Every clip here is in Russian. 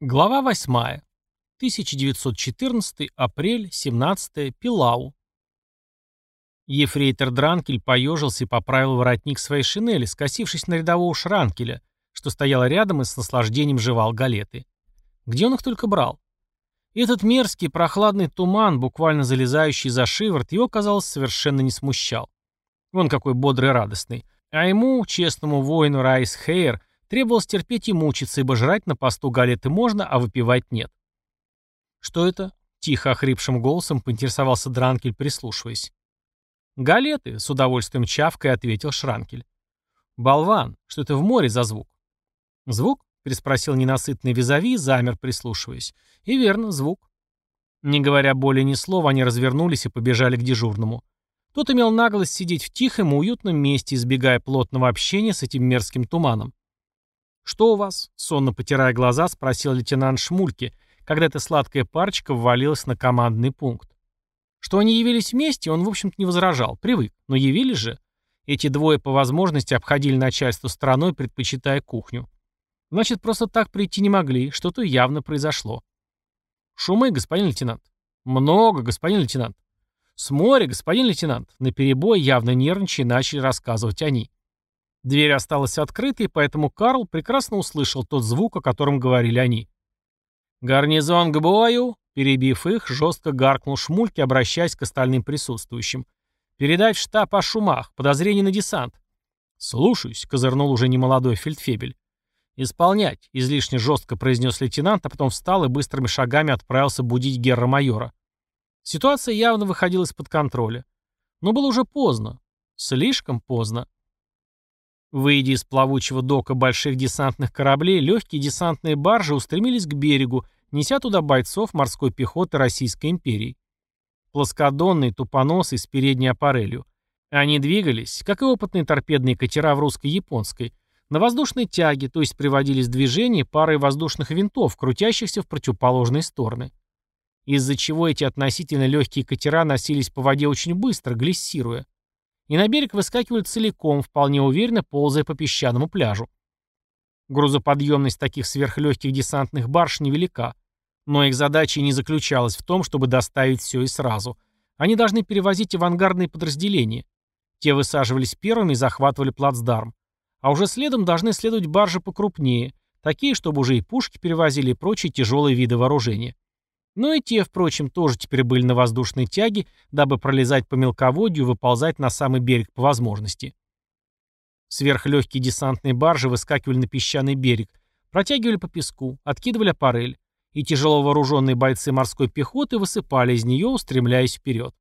Глава 8. 1914 апрель, 17 Пилау. Ефрейтор Дранкель поежился и поправил воротник своей шинели, скосившись на рядового Шранкеля, что стоял рядом и с наслаждением жевал галеты. Где он их только брал? этот мерзкий прохладный туман, буквально залезающий за шиворот, его, казалось, совершенно не смущал. Вон какой бодрый и радостный. А ему, честному воину Райс Хейер, Требовалось терпеть и мучиться, ибо жрать на посту галеты можно, а выпивать нет. «Что это?» — тихо охрипшим голосом поинтересовался Дранкель, прислушиваясь. «Галеты», — с удовольствием чавкой ответил Шранкель. «Болван, что это в море за звук?» «Звук?» — переспросил ненасытный визави замер, прислушиваясь. «И верно, звук». Не говоря более ни слова, они развернулись и побежали к дежурному. Тот имел наглость сидеть в тихом и уютном месте, избегая плотного общения с этим мерзким туманом. «Что у вас?» — сонно потирая глаза, спросил лейтенант Шмульки, когда эта сладкая парочка ввалилась на командный пункт. Что они явились вместе, он, в общем-то, не возражал, привык, но явились же. Эти двое по возможности обходили начальство стороной, предпочитая кухню. Значит, просто так прийти не могли, что-то явно произошло. Шумы, господин лейтенант. Много, господин лейтенант. С моря, господин лейтенант. На перебой, явно нервничая, начали рассказывать они. Дверь осталась открытой, поэтому Карл прекрасно услышал тот звук, о котором говорили они. «Гарнизон к бою!» Перебив их, жестко гаркнул Шмульки, обращаясь к остальным присутствующим. «Передать в штаб о шумах. Подозрение на десант». «Слушаюсь», — козырнул уже немолодой фельдфебель. «Исполнять», — излишне жестко произнес лейтенант, а потом встал и быстрыми шагами отправился будить герра-майора. Ситуация явно выходила из-под контроля. Но было уже поздно. Слишком поздно. Выйдя из плавучего дока больших десантных кораблей, легкие десантные баржи устремились к берегу, неся туда бойцов морской пехоты Российской империи. Плоскодонные, тупоносые, с передней аппарелью. Они двигались, как и опытные торпедные катера в русско-японской, на воздушной тяге, то есть приводились в движение парой воздушных винтов, крутящихся в противоположные стороны. Из-за чего эти относительно легкие катера носились по воде очень быстро, глиссируя и на берег выскакивали целиком, вполне уверенно ползая по песчаному пляжу. Грузоподъемность таких сверхлегких десантных барж невелика, но их задача не заключалась в том, чтобы доставить все и сразу. Они должны перевозить авангардные подразделения. Те высаживались первыми и захватывали плацдарм. А уже следом должны следовать баржи покрупнее, такие, чтобы уже и пушки перевозили и прочие тяжелые виды вооружения. Но и те, впрочем, тоже теперь были на воздушной тяге, дабы пролезать по мелководью и выползать на самый берег по возможности. Сверхлегкие десантные баржи выскакивали на песчаный берег, протягивали по песку, откидывали аппарель, и тяжело вооруженные бойцы морской пехоты высыпали из нее, устремляясь вперед.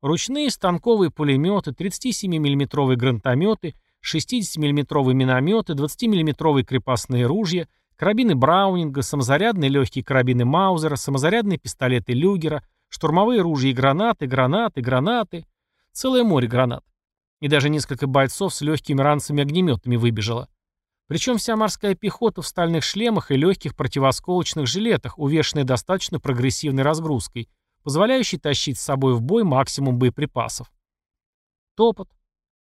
Ручные станковые пулеметы, 37 миллиметровые гранатометы, 60 миллиметровые минометы, 20 миллиметровые крепостные ружья — Карабины Браунинга, самозарядные легкие карабины Маузера, самозарядные пистолеты Люгера, штурмовые ружья и гранаты, гранаты, гранаты. Целое море гранат. И даже несколько бойцов с легкими ранцами-огнеметами выбежало. Причем вся морская пехота в стальных шлемах и легких противосколочных жилетах, увешанная достаточно прогрессивной разгрузкой, позволяющей тащить с собой в бой максимум боеприпасов. Топот,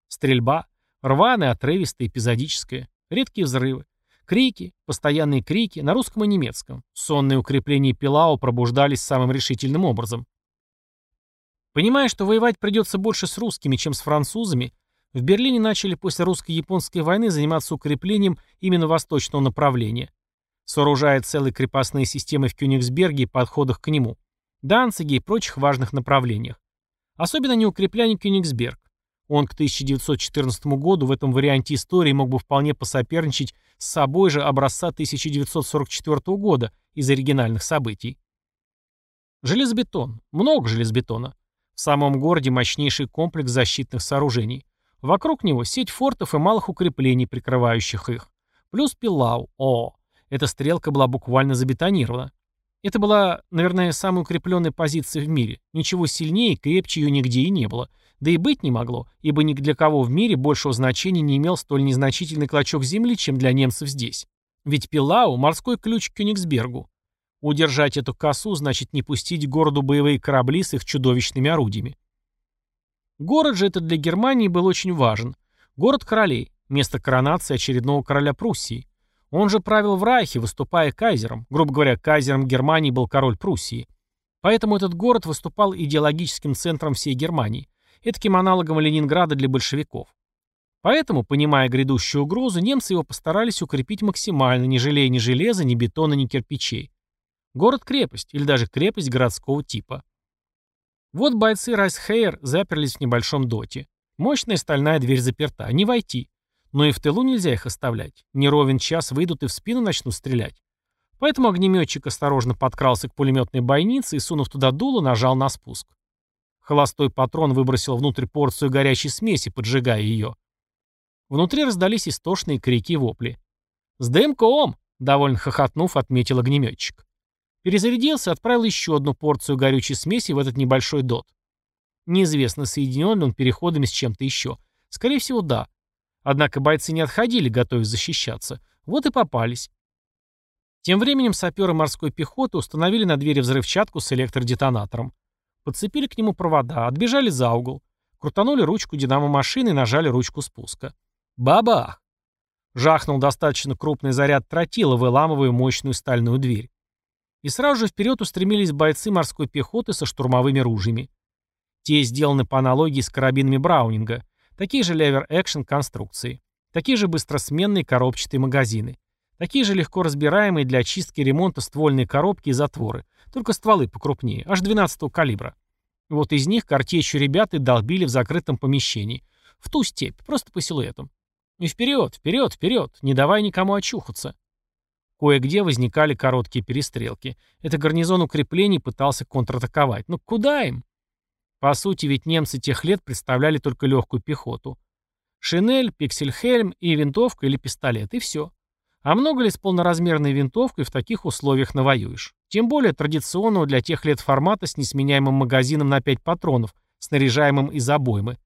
стрельба, рваная, отрывистая, эпизодическая, редкие взрывы. Крики, постоянные крики на русском и немецком. Сонные укрепления Пилау пробуждались самым решительным образом. Понимая, что воевать придется больше с русскими, чем с французами, в Берлине начали после русско-японской войны заниматься укреплением именно восточного направления, сооружая целые крепостные системы в Кёнигсберге и подходах к нему, Данциге и прочих важных направлениях. Особенно не укрепляли Кёнигсберг. Он к 1914 году в этом варианте истории мог бы вполне посоперничать с собой же образца 1944 года из оригинальных событий. Железобетон. Много железобетона. В самом городе мощнейший комплекс защитных сооружений. Вокруг него сеть фортов и малых укреплений, прикрывающих их. Плюс Пилау. О, эта стрелка была буквально забетонирована. Это была, наверное, самая укрепленная позиция в мире. Ничего сильнее и крепче ее нигде и не было. Да и быть не могло, ибо ни для кого в мире большего значения не имел столь незначительный клочок земли, чем для немцев здесь. Ведь Пилау – морской ключ к Кёнигсбергу. Удержать эту косу значит не пустить городу боевые корабли с их чудовищными орудиями. Город же этот для Германии был очень важен. Город королей, место коронации очередного короля Пруссии. Он же правил в Райхе, выступая кайзером. Грубо говоря, кайзером Германии был король Пруссии. Поэтому этот город выступал идеологическим центром всей Германии, таким аналогом Ленинграда для большевиков. Поэтому, понимая грядущую угрозу, немцы его постарались укрепить максимально, не жалея ни железа, ни бетона, ни кирпичей. Город-крепость, или даже крепость городского типа. Вот бойцы Райсхейер заперлись в небольшом доте. Мощная стальная дверь заперта, не войти. Но и в тылу нельзя их оставлять. Не ровен час выйдут и в спину начнут стрелять. Поэтому огнеметчик осторожно подкрался к пулеметной бойнице и, сунув туда дуло, нажал на спуск. Холостой патрон выбросил внутрь порцию горячей смеси, поджигая ее. Внутри раздались истошные крики и вопли. «С дымком!» — довольно хохотнув, отметил огнеметчик. Перезарядился, отправил еще одну порцию горючей смеси в этот небольшой дот. Неизвестно, соединен ли он переходами с чем-то еще. Скорее всего, да. Однако бойцы не отходили, готовясь защищаться. Вот и попались. Тем временем саперы морской пехоты установили на двери взрывчатку с электродетонатором. Подцепили к нему провода, отбежали за угол. Крутанули ручку динамо-машины и нажали ручку спуска. Бабах! Жахнул достаточно крупный заряд тротила, выламывая мощную стальную дверь. И сразу же вперед устремились бойцы морской пехоты со штурмовыми ружьями. Те сделаны по аналогии с карабинами Браунинга, такие же левер-экшен конструкции, такие же быстросменные коробчатые магазины, такие же легко разбираемые для очистки и ремонта ствольные коробки и затворы, только стволы покрупнее, аж 12 калибра. Вот из них картечью ребята долбили в закрытом помещении, в ту степь, просто по силуэтам. И вперед, вперед, вперед, не давай никому очухаться. Кое-где возникали короткие перестрелки. Это гарнизон укреплений пытался контратаковать. Но куда им? По сути, ведь немцы тех лет представляли только легкую пехоту. Шинель, пиксельхельм и винтовка или пистолет, и все. А много ли с полноразмерной винтовкой в таких условиях навоюешь? Тем более традиционного для тех лет формата с несменяемым магазином на 5 патронов, снаряжаемым из обоймы.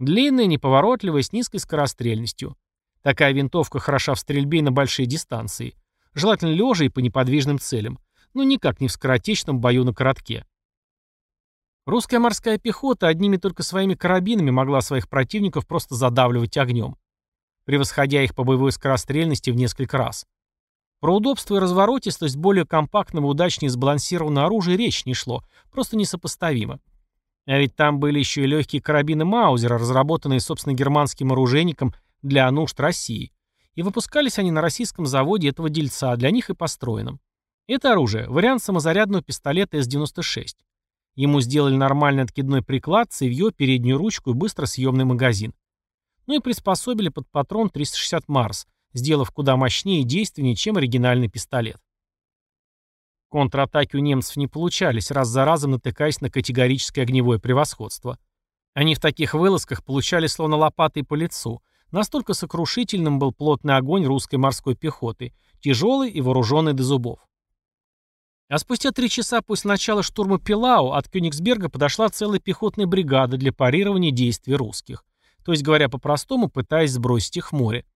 Длинная, неповоротливая, с низкой скорострельностью. Такая винтовка хороша в стрельбе на большие дистанции. Желательно лежа и по неподвижным целям. Но никак не в скоротечном бою на коротке. Русская морская пехота одними только своими карабинами могла своих противников просто задавливать огнем, превосходя их по боевой скорострельности в несколько раз. Про удобство и разворотистость более компактного удачнее сбалансированного оружия речь не шло, просто несопоставимо. А ведь там были еще и легкие карабины Маузера, разработанные, собственно, германским оружейником для нужд России. И выпускались они на российском заводе этого дельца, для них и построенном. Это оружие – вариант самозарядного пистолета С-96. Ему сделали нормальный откидной приклад, цевьё, переднюю ручку и быстро съемный магазин. Ну и приспособили под патрон 360 Марс, сделав куда мощнее и действеннее, чем оригинальный пистолет. Контратаки у немцев не получались, раз за разом натыкаясь на категорическое огневое превосходство. Они в таких вылазках получали словно лопатой по лицу. Настолько сокрушительным был плотный огонь русской морской пехоты, тяжелый и вооруженный до зубов. А спустя три часа после начала штурма Пилау от Кёнигсберга подошла целая пехотная бригада для парирования действий русских. То есть, говоря по-простому, пытаясь сбросить их в море.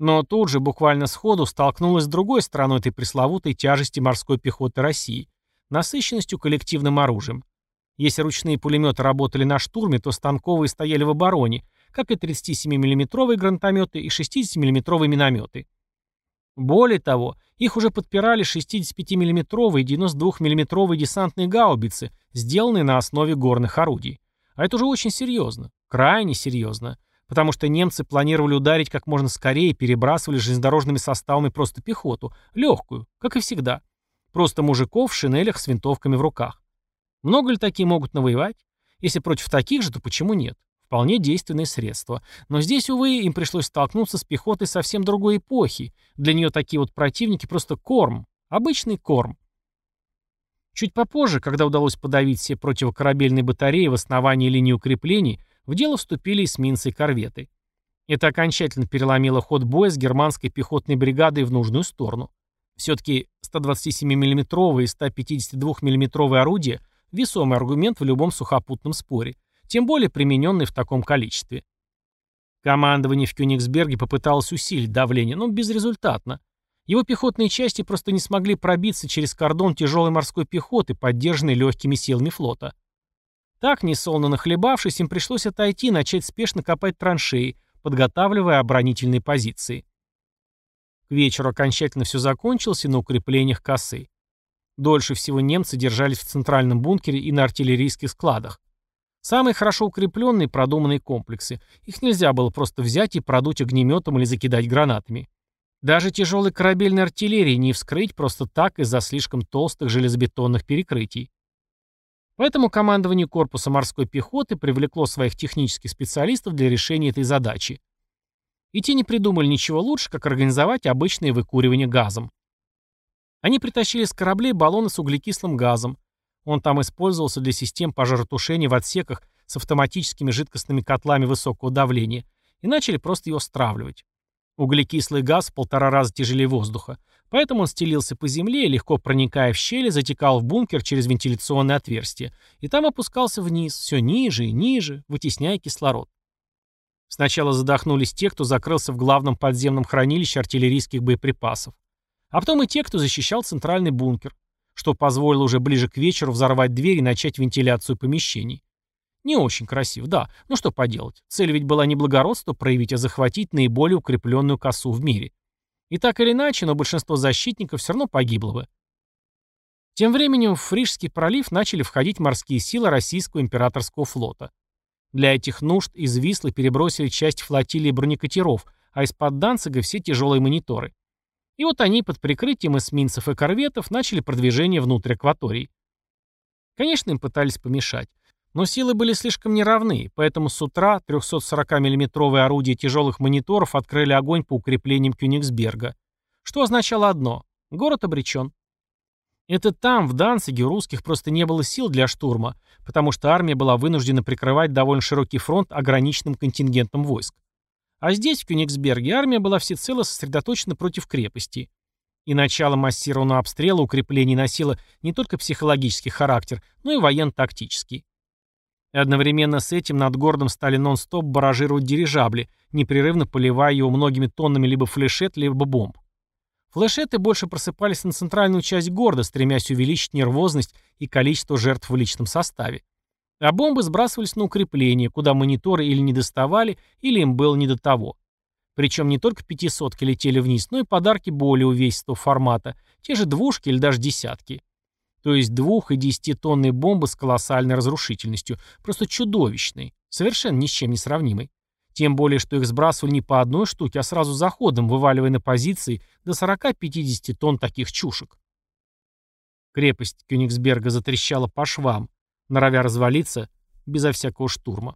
Но тут же, буквально сходу, столкнулась с другой стороной этой пресловутой тяжести морской пехоты России – насыщенностью коллективным оружием. Если ручные пулеметы работали на штурме, то станковые стояли в обороне, как и 37 миллиметровые гранатометы и 60 миллиметровые минометы. Более того, их уже подпирали 65 миллиметровые и 92 миллиметровые десантные гаубицы, сделанные на основе горных орудий. А это уже очень серьезно, крайне серьезно потому что немцы планировали ударить как можно скорее и перебрасывали железнодорожными составами просто пехоту, легкую, как и всегда. Просто мужиков в шинелях с винтовками в руках. Много ли такие могут навоевать? Если против таких же, то почему нет? Вполне действенное средство. Но здесь, увы, им пришлось столкнуться с пехотой совсем другой эпохи. Для нее такие вот противники просто корм. Обычный корм. Чуть попозже, когда удалось подавить все противокорабельные батареи в основании линии укреплений, в дело вступили эсминцы и корветы. Это окончательно переломило ход боя с германской пехотной бригадой в нужную сторону. Все-таки 127 миллиметровые и 152 миллиметровые орудия – весомый аргумент в любом сухопутном споре, тем более примененный в таком количестве. Командование в Кёнигсберге попыталось усилить давление, но безрезультатно. Его пехотные части просто не смогли пробиться через кордон тяжелой морской пехоты, поддержанной легкими силами флота. Так, несолоно нахлебавшись, им пришлось отойти и начать спешно копать траншеи, подготавливая оборонительные позиции. К вечеру окончательно все закончилось и на укреплениях косы. Дольше всего немцы держались в центральном бункере и на артиллерийских складах. Самые хорошо укрепленные продуманные комплексы. Их нельзя было просто взять и продуть огнеметом или закидать гранатами. Даже тяжелой корабельной артиллерии не вскрыть просто так из-за слишком толстых железобетонных перекрытий. Поэтому командование корпуса морской пехоты привлекло своих технических специалистов для решения этой задачи. И те не придумали ничего лучше, как организовать обычное выкуривание газом. Они притащили с кораблей баллоны с углекислым газом. Он там использовался для систем пожаротушения в отсеках с автоматическими жидкостными котлами высокого давления и начали просто его стравливать. Углекислый газ в полтора раза тяжелее воздуха, поэтому он стелился по земле легко проникая в щели, затекал в бункер через вентиляционное отверстие, и там опускался вниз, все ниже и ниже, вытесняя кислород. Сначала задохнулись те, кто закрылся в главном подземном хранилище артиллерийских боеприпасов, а потом и те, кто защищал центральный бункер, что позволило уже ближе к вечеру взорвать дверь и начать вентиляцию помещений. Не очень красив, да. Ну что поделать. Цель ведь была не благородство проявить, а захватить наиболее укрепленную косу в мире. И так или иначе, но большинство защитников все равно погибло бы. Тем временем в Фрижский пролив начали входить морские силы российского императорского флота. Для этих нужд из Вислы перебросили часть флотилии бронекатеров, а из-под Данцига все тяжелые мониторы. И вот они под прикрытием эсминцев и корветов начали продвижение внутрь акваторий. Конечно, им пытались помешать. Но силы были слишком неравны, поэтому с утра 340 миллиметровые орудия тяжелых мониторов открыли огонь по укреплениям Кёнигсберга, что означало одно – город обречен. Это там, в Данциге, у русских просто не было сил для штурма, потому что армия была вынуждена прикрывать довольно широкий фронт ограниченным контингентом войск. А здесь, в Кёнигсберге, армия была всецело сосредоточена против крепости. И начало массированного обстрела укреплений носило не только психологический характер, но и военно-тактический. И одновременно с этим над городом стали нон-стоп баражировать дирижабли, непрерывно поливая его многими тоннами либо флешет, либо бомб. Флешеты больше просыпались на центральную часть города, стремясь увеличить нервозность и количество жертв в личном составе. А бомбы сбрасывались на укрепления, куда мониторы или не доставали, или им было не до того. Причем не только пятисотки летели вниз, но и подарки более увесистого формата, те же двушки или даже десятки то есть двух- и десятитонные бомбы с колоссальной разрушительностью, просто чудовищной, совершенно ни с чем не сравнимой. Тем более, что их сбрасывали не по одной штуке, а сразу заходом, вываливая на позиции до 40-50 тонн таких чушек. Крепость Кёнигсберга затрещала по швам, норовя развалиться безо всякого штурма.